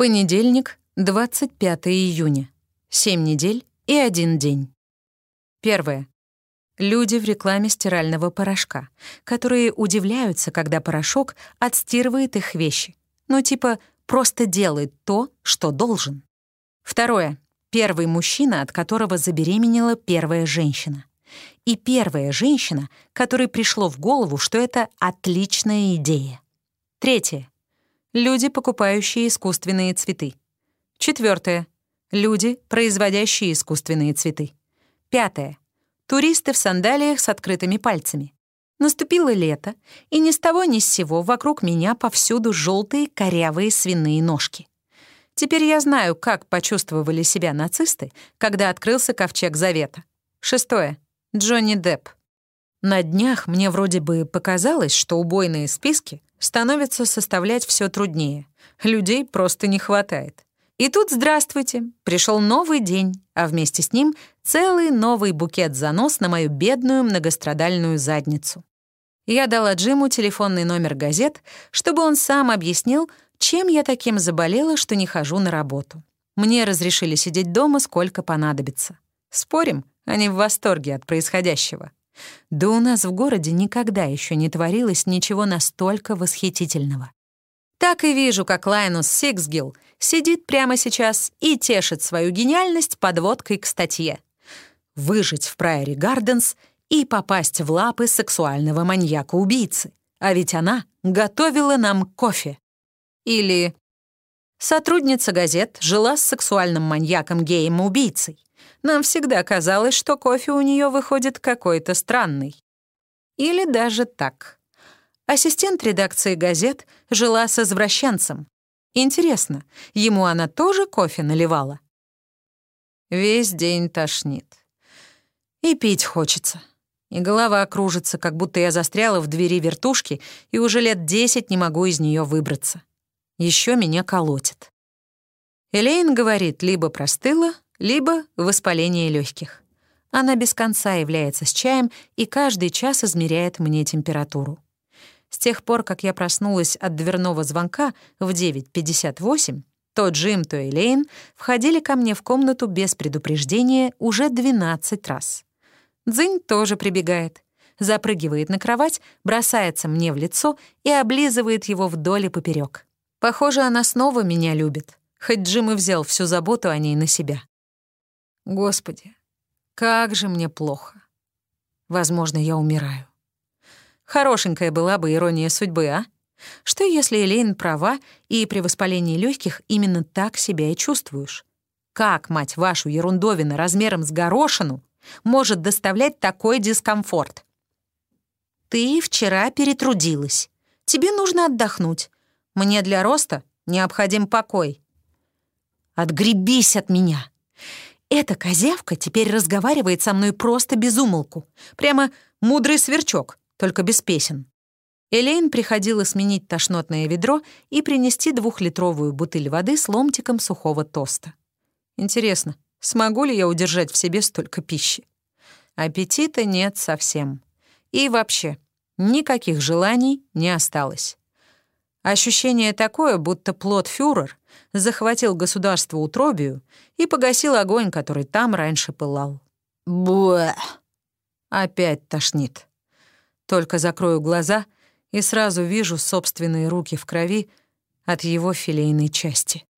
Понедельник, 25 июня. 7 недель и один день. Первое. Люди в рекламе стирального порошка, которые удивляются, когда порошок отстирывает их вещи. Ну, типа, просто делает то, что должен. Второе. Первый мужчина, от которого забеременела первая женщина. И первая женщина, которой пришло в голову, что это отличная идея. Третье. Люди, покупающие искусственные цветы. Четвертое. Люди, производящие искусственные цветы. Пятое. Туристы в сандалиях с открытыми пальцами. Наступило лето, и ни с того ни с сего вокруг меня повсюду желтые корявые свиные ножки. Теперь я знаю, как почувствовали себя нацисты, когда открылся ковчег Завета. Шестое. Джонни Депп. На днях мне вроде бы показалось, что убойные списки становится составлять все труднее. Людей просто не хватает. И тут, здравствуйте, пришел новый день, а вместе с ним целый новый букет занос на мою бедную многострадальную задницу. Я дала Джиму телефонный номер газет, чтобы он сам объяснил, чем я таким заболела, что не хожу на работу. Мне разрешили сидеть дома, сколько понадобится. Спорим, они в восторге от происходящего. Да у нас в городе никогда еще не творилось ничего настолько восхитительного. Так и вижу, как Лайнус Сиксгилл сидит прямо сейчас и тешит свою гениальность подводкой к статье. Выжить в Прайори Гарденс и попасть в лапы сексуального маньяка-убийцы. А ведь она готовила нам кофе. Или сотрудница газет жила с сексуальным маньяком-геем-убийцей. Нам всегда казалось, что кофе у нее выходит какой-то странный. Или даже так. Ассистент редакции газет жила с извращенцем. Интересно, ему она тоже кофе наливала? Весь день тошнит. И пить хочется. И голова кружится, как будто я застряла в двери вертушки и уже лет десять не могу из нее выбраться. Еще меня колотит. Элейн говорит, либо простыла, либо воспаление легких. Она без конца является с чаем и каждый час измеряет мне температуру. С тех пор, как я проснулась от дверного звонка в 9.58, то Джим, то Элейн входили ко мне в комнату без предупреждения уже 12 раз. Дзынь тоже прибегает, запрыгивает на кровать, бросается мне в лицо и облизывает его вдоль и поперек. Похоже, она снова меня любит, хоть Джим и взял всю заботу о ней на себя. Господи, как же мне плохо. Возможно, я умираю. Хорошенькая была бы ирония судьбы, а? Что если Элейн права, и при воспалении легких именно так себя и чувствуешь? Как, мать вашу, ерундовина размером с горошину может доставлять такой дискомфорт? Ты вчера перетрудилась. Тебе нужно отдохнуть. Мне для роста необходим покой. Отгребись от меня. Эта козявка теперь разговаривает со мной просто без умолку. Прямо мудрый сверчок, только без песен. Элейн приходила сменить тошнотное ведро и принести двухлитровую бутыль воды с ломтиком сухого тоста. Интересно, смогу ли я удержать в себе столько пищи? Аппетита нет совсем. И вообще, никаких желаний не осталось. Ощущение такое, будто плод фюрер захватил государство утробию и погасил огонь, который там раньше пылал. Буэ! Опять тошнит. Только закрою глаза и сразу вижу собственные руки в крови от его филейной части.